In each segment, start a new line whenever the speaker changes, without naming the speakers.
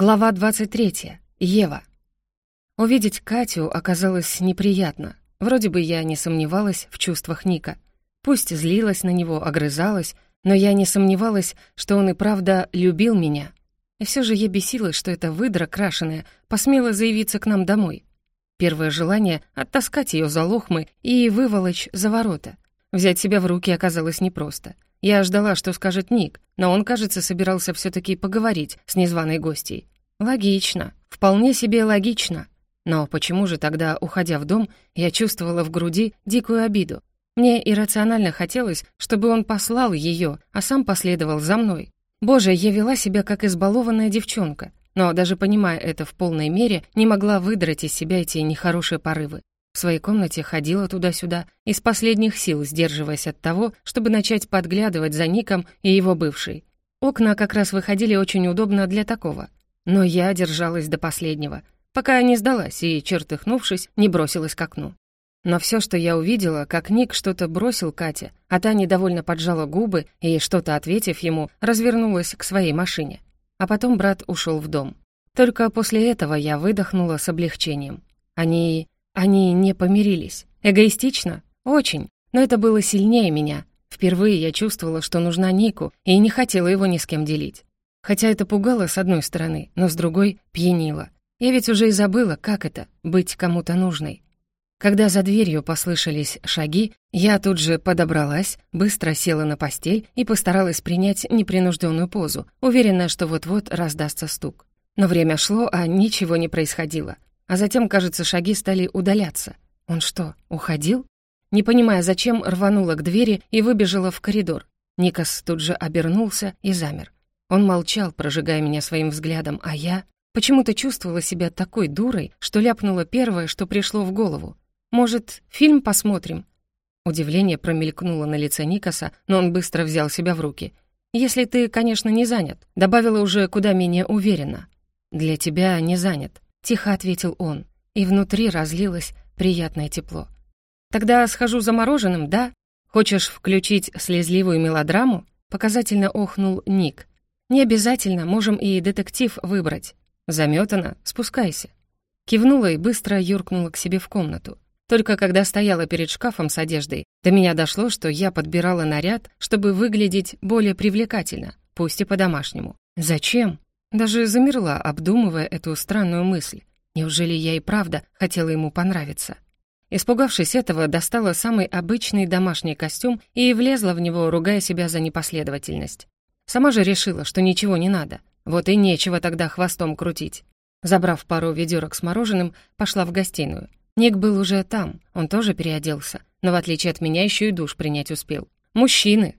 Глава 23. Ева. Увидеть Катю оказалось неприятно. Вроде бы я не сомневалась в чувствах Ника. Пусть злилась на него, огрызалась, но я не сомневалась, что он и правда любил меня. И все же я бесилась, что эта выдра крашеная посмела заявиться к нам домой. Первое желание — оттаскать ее за лохмы и выволочь за ворота. Взять себя в руки оказалось непросто — я ждала, что скажет Ник, но он, кажется, собирался все таки поговорить с незваной гостьей. Логично, вполне себе логично. Но почему же тогда, уходя в дом, я чувствовала в груди дикую обиду? Мне иррационально хотелось, чтобы он послал ее, а сам последовал за мной. Боже, я вела себя как избалованная девчонка, но даже понимая это в полной мере, не могла выдрать из себя эти нехорошие порывы. В своей комнате ходила туда-сюда, из последних сил сдерживаясь от того, чтобы начать подглядывать за Ником и его бывшей. Окна как раз выходили очень удобно для такого. Но я держалась до последнего, пока не сдалась и, чертыхнувшись, не бросилась к окну. Но все, что я увидела, как Ник что-то бросил Кате, а та недовольно поджала губы и, что-то ответив ему, развернулась к своей машине. А потом брат ушел в дом. Только после этого я выдохнула с облегчением. Они они не помирились. Эгоистично? Очень. Но это было сильнее меня. Впервые я чувствовала, что нужна Нику, и не хотела его ни с кем делить. Хотя это пугало с одной стороны, но с другой — пьянило. Я ведь уже и забыла, как это — быть кому-то нужной. Когда за дверью послышались шаги, я тут же подобралась, быстро села на постель и постаралась принять непринужденную позу, уверенная, что вот-вот раздастся стук. Но время шло, а ничего не происходило. А затем, кажется, шаги стали удаляться. Он что, уходил? Не понимая, зачем, рванула к двери и выбежала в коридор. Никас тут же обернулся и замер. Он молчал, прожигая меня своим взглядом, а я почему-то чувствовала себя такой дурой, что ляпнула первое, что пришло в голову. «Может, фильм посмотрим?» Удивление промелькнуло на лице Никаса, но он быстро взял себя в руки. «Если ты, конечно, не занят», добавила уже куда менее уверенно. «Для тебя не занят», — тихо ответил он, и внутри разлилось приятное тепло. «Тогда схожу за мороженым, да? Хочешь включить слезливую мелодраму?» Показательно охнул Ник. «Не обязательно, можем и детектив выбрать. Заметана, спускайся». Кивнула и быстро юркнула к себе в комнату. Только когда стояла перед шкафом с одеждой, до меня дошло, что я подбирала наряд, чтобы выглядеть более привлекательно, пусть и по-домашнему. Зачем? Даже замерла, обдумывая эту странную мысль. Неужели я и правда хотела ему понравиться? Испугавшись этого, достала самый обычный домашний костюм и влезла в него, ругая себя за непоследовательность. Сама же решила, что ничего не надо. Вот и нечего тогда хвостом крутить. Забрав пару ведерок с мороженым, пошла в гостиную. Ник был уже там, он тоже переоделся, но в отличие от меня еще и душ принять успел. «Мужчины!»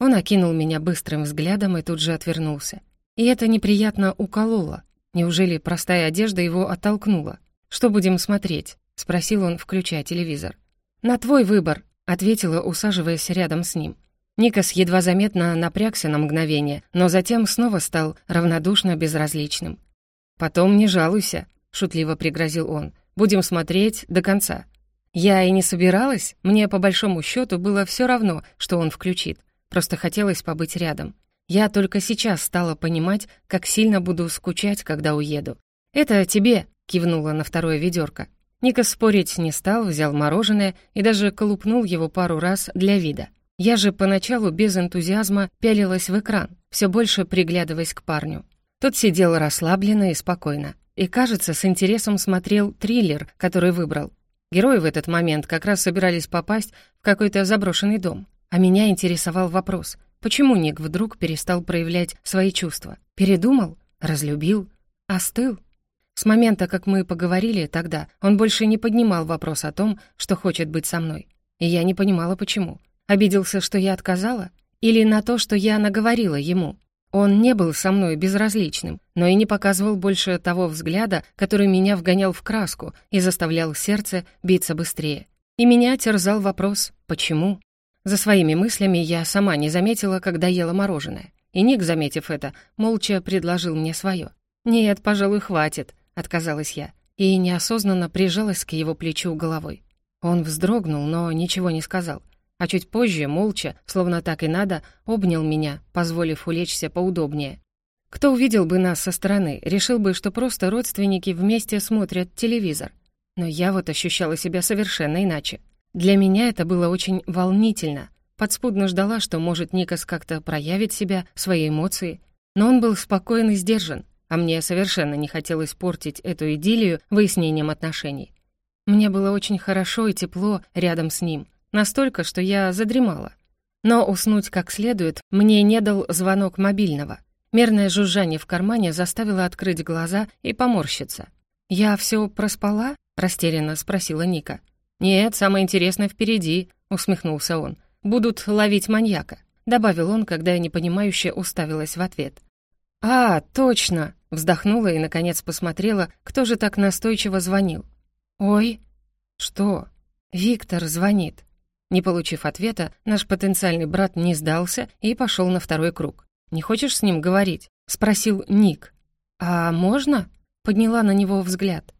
Он окинул меня быстрым взглядом и тут же отвернулся. И это неприятно укололо. Неужели простая одежда его оттолкнула? «Что будем смотреть?» — спросил он, включая телевизор. «На твой выбор», — ответила, усаживаясь рядом с ним. Никас едва заметно напрягся на мгновение, но затем снова стал равнодушно безразличным. «Потом не жалуйся», — шутливо пригрозил он. «Будем смотреть до конца». Я и не собиралась, мне по большому счету было все равно, что он включит. Просто хотелось побыть рядом. Я только сейчас стала понимать, как сильно буду скучать, когда уеду. «Это тебе», — кивнула на второе ведерко. Ника спорить не стал, взял мороженое и даже колупнул его пару раз для вида. Я же поначалу без энтузиазма пялилась в экран, все больше приглядываясь к парню. Тот сидел расслабленно и спокойно. И, кажется, с интересом смотрел триллер, который выбрал. Герои в этот момент как раз собирались попасть в какой-то заброшенный дом. А меня интересовал вопрос, Почему Ник вдруг перестал проявлять свои чувства? Передумал? Разлюбил? Остыл? С момента, как мы поговорили тогда, он больше не поднимал вопрос о том, что хочет быть со мной. И я не понимала, почему. Обиделся, что я отказала? Или на то, что я наговорила ему? Он не был со мной безразличным, но и не показывал больше того взгляда, который меня вгонял в краску и заставлял сердце биться быстрее. И меня терзал вопрос «почему?». За своими мыслями я сама не заметила, когда ела мороженое. И Ник, заметив это, молча предложил мне свое. «Нет, пожалуй, хватит», — отказалась я, и неосознанно прижалась к его плечу головой. Он вздрогнул, но ничего не сказал, а чуть позже, молча, словно так и надо, обнял меня, позволив улечься поудобнее. Кто увидел бы нас со стороны, решил бы, что просто родственники вместе смотрят телевизор. Но я вот ощущала себя совершенно иначе. Для меня это было очень волнительно. Подспудно ждала, что может Никас как-то проявить себя, свои эмоции. Но он был спокоен и сдержан, а мне совершенно не хотелось портить эту идиллию выяснением отношений. Мне было очень хорошо и тепло рядом с ним, настолько, что я задремала. Но уснуть как следует мне не дал звонок мобильного. Мерное жужжание в кармане заставило открыть глаза и поморщиться. «Я все проспала?» — растерянно спросила Ника. «Нет, самое интересное впереди», — усмехнулся он. «Будут ловить маньяка», — добавил он, когда я непонимающе уставилась в ответ. «А, точно!» — вздохнула и, наконец, посмотрела, кто же так настойчиво звонил. «Ой!» «Что?» «Виктор звонит». Не получив ответа, наш потенциальный брат не сдался и пошел на второй круг. «Не хочешь с ним говорить?» — спросил Ник. «А можно?» — подняла на него взгляд.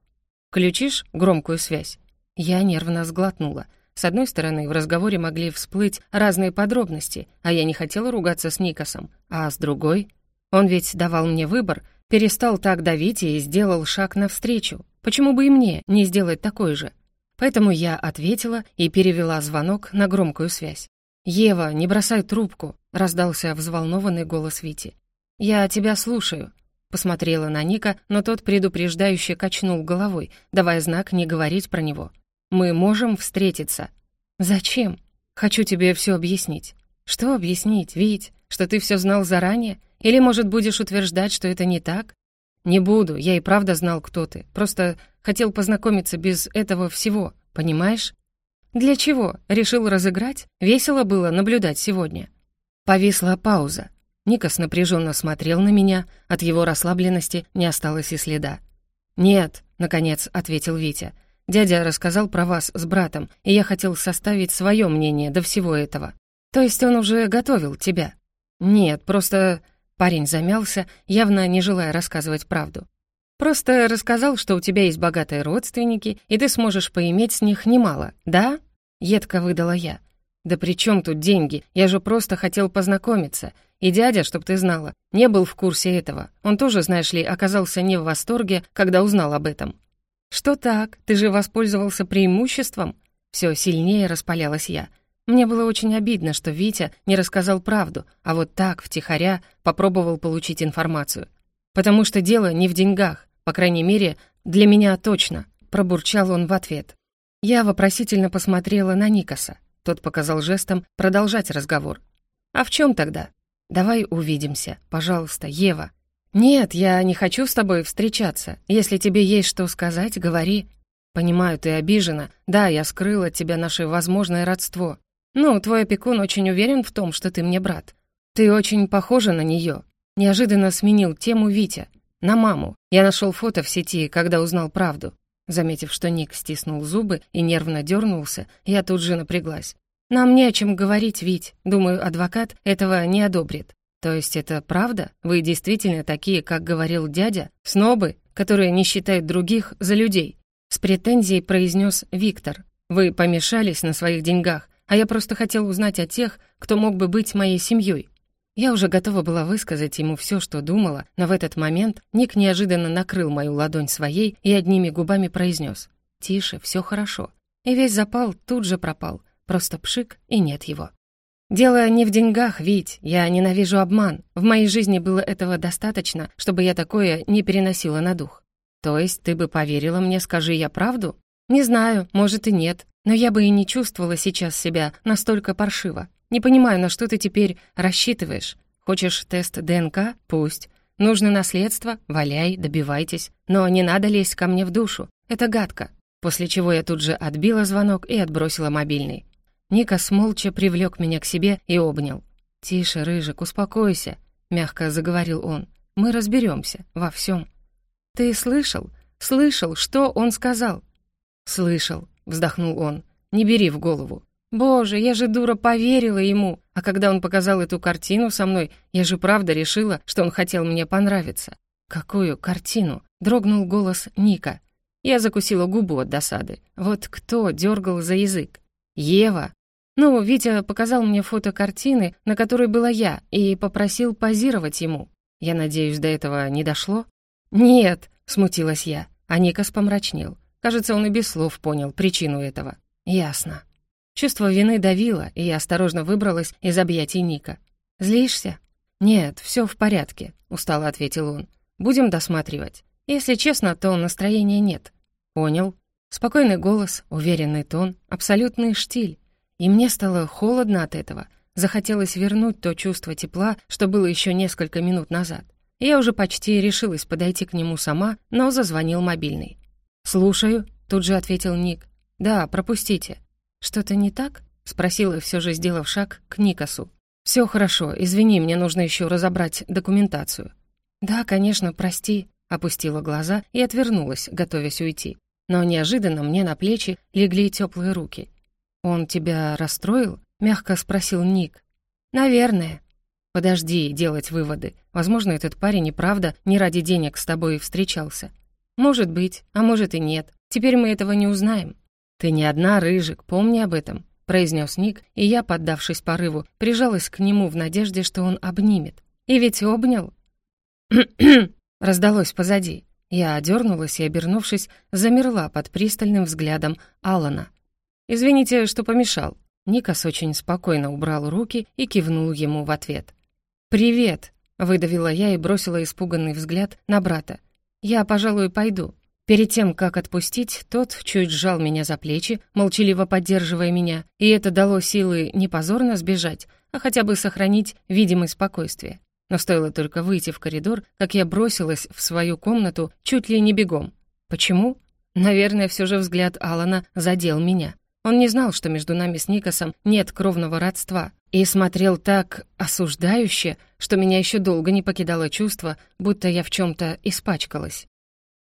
«Включишь громкую связь?» Я нервно сглотнула. С одной стороны, в разговоре могли всплыть разные подробности, а я не хотела ругаться с Никосом, а с другой... Он ведь давал мне выбор, перестал так давить и сделал шаг навстречу. Почему бы и мне не сделать такой же? Поэтому я ответила и перевела звонок на громкую связь. «Ева, не бросай трубку», — раздался взволнованный голос Вити. «Я тебя слушаю», — посмотрела на Ника, но тот предупреждающе качнул головой, давая знак не говорить про него. «Мы можем встретиться». «Зачем?» «Хочу тебе все объяснить». «Что объяснить, Вить? Что ты все знал заранее? Или, может, будешь утверждать, что это не так?» «Не буду, я и правда знал, кто ты. Просто хотел познакомиться без этого всего, понимаешь?» «Для чего? Решил разыграть? Весело было наблюдать сегодня». Повисла пауза. Никас напряженно смотрел на меня, от его расслабленности не осталось и следа. «Нет», — наконец ответил Витя. «Дядя рассказал про вас с братом, и я хотел составить свое мнение до всего этого. То есть он уже готовил тебя?» «Нет, просто...» Парень замялся, явно не желая рассказывать правду. «Просто рассказал, что у тебя есть богатые родственники, и ты сможешь поиметь с них немало, да?» Едко выдала я. «Да при чем тут деньги? Я же просто хотел познакомиться. И дядя, чтоб ты знала, не был в курсе этого. Он тоже, знаешь ли, оказался не в восторге, когда узнал об этом». «Что так? Ты же воспользовался преимуществом?» Все сильнее распалялась я. Мне было очень обидно, что Витя не рассказал правду, а вот так, втихаря, попробовал получить информацию. «Потому что дело не в деньгах, по крайней мере, для меня точно», — пробурчал он в ответ. Я вопросительно посмотрела на Никаса. Тот показал жестом продолжать разговор. «А в чем тогда?» «Давай увидимся, пожалуйста, Ева». «Нет, я не хочу с тобой встречаться. Если тебе есть что сказать, говори». «Понимаю, ты обижена. Да, я скрыла от тебя наше возможное родство. «Ну, твой опекун очень уверен в том, что ты мне брат. Ты очень похожа на нее. Неожиданно сменил тему Витя. На маму. Я нашел фото в сети, когда узнал правду. Заметив, что Ник стиснул зубы и нервно дернулся, я тут же напряглась. «Нам не о чем говорить, Вить. Думаю, адвокат этого не одобрит. То есть это правда? Вы действительно такие, как говорил дядя? Снобы, которые не считают других за людей?» С претензией произнес Виктор. «Вы помешались на своих деньгах, а я просто хотел узнать о тех, кто мог бы быть моей семьей. Я уже готова была высказать ему все, что думала, но в этот момент Ник неожиданно накрыл мою ладонь своей и одними губами произнес: «Тише, все хорошо». И весь запал тут же пропал, просто пшик, и нет его. «Дело не в деньгах, Вить, я ненавижу обман. В моей жизни было этого достаточно, чтобы я такое не переносила на дух. То есть ты бы поверила мне, скажи я правду? Не знаю, может и нет, но я бы и не чувствовала сейчас себя настолько паршиво. Не понимаю, на что ты теперь рассчитываешь. Хочешь тест ДНК? Пусть. Нужно наследство? Валяй, добивайтесь. Но не надо лезть ко мне в душу. Это гадко. После чего я тут же отбила звонок и отбросила мобильный. Никас молча привлек меня к себе и обнял. «Тише, Рыжик, успокойся», — мягко заговорил он. «Мы разберемся во всем». «Ты слышал? Слышал, что он сказал?» «Слышал вздохнул он. «Не бери в голову». «Боже, я же дура поверила ему. А когда он показал эту картину со мной, я же правда решила, что он хотел мне понравиться». «Какую картину?» — дрогнул голос Ника. Я закусила губу от досады. Вот кто дергал за язык? Ева. Ну, Витя показал мне фото картины, на которой была я, и попросил позировать ему. Я надеюсь, до этого не дошло?» «Нет», — смутилась я, а Никас помрачнел. Кажется, он и без слов понял причину этого. «Ясно». Чувство вины давило, и я осторожно выбралась из объятий Ника. «Злишься?» «Нет, все в порядке», — устало ответил он. «Будем досматривать. Если честно, то настроения нет». «Понял». Спокойный голос, уверенный тон, абсолютный штиль. И мне стало холодно от этого. Захотелось вернуть то чувство тепла, что было еще несколько минут назад. Я уже почти решилась подойти к нему сама, но зазвонил мобильный. «Слушаю», — тут же ответил Ник. «Да, пропустите». «Что-то не так?» — спросила, все же сделав шаг к Никасу. «Все хорошо, извини, мне нужно еще разобрать документацию». «Да, конечно, прости», — опустила глаза и отвернулась, готовясь уйти. Но неожиданно мне на плечи легли теплые руки. «Он тебя расстроил?» — мягко спросил Ник. «Наверное». «Подожди делать выводы. Возможно, этот парень и правда не ради денег с тобой встречался». «Может быть, а может и нет. Теперь мы этого не узнаем». «Ты не одна, Рыжик, помни об этом», — произнес Ник, и я, поддавшись порыву, прижалась к нему в надежде, что он обнимет. И ведь обнял. раздалось позади. Я одернулась и, обернувшись, замерла под пристальным взглядом Алана. «Извините, что помешал». Никас очень спокойно убрал руки и кивнул ему в ответ. «Привет», — выдавила я и бросила испуганный взгляд на брата. «Я, пожалуй, пойду. Перед тем, как отпустить, тот чуть сжал меня за плечи, молчаливо поддерживая меня, и это дало силы не позорно сбежать, а хотя бы сохранить видимое спокойствие. Но стоило только выйти в коридор, как я бросилась в свою комнату чуть ли не бегом. Почему? Наверное, все же взгляд Алана задел меня. Он не знал, что между нами с Никосом нет кровного родства, и смотрел так осуждающе, что меня еще долго не покидало чувство, будто я в чем то испачкалась.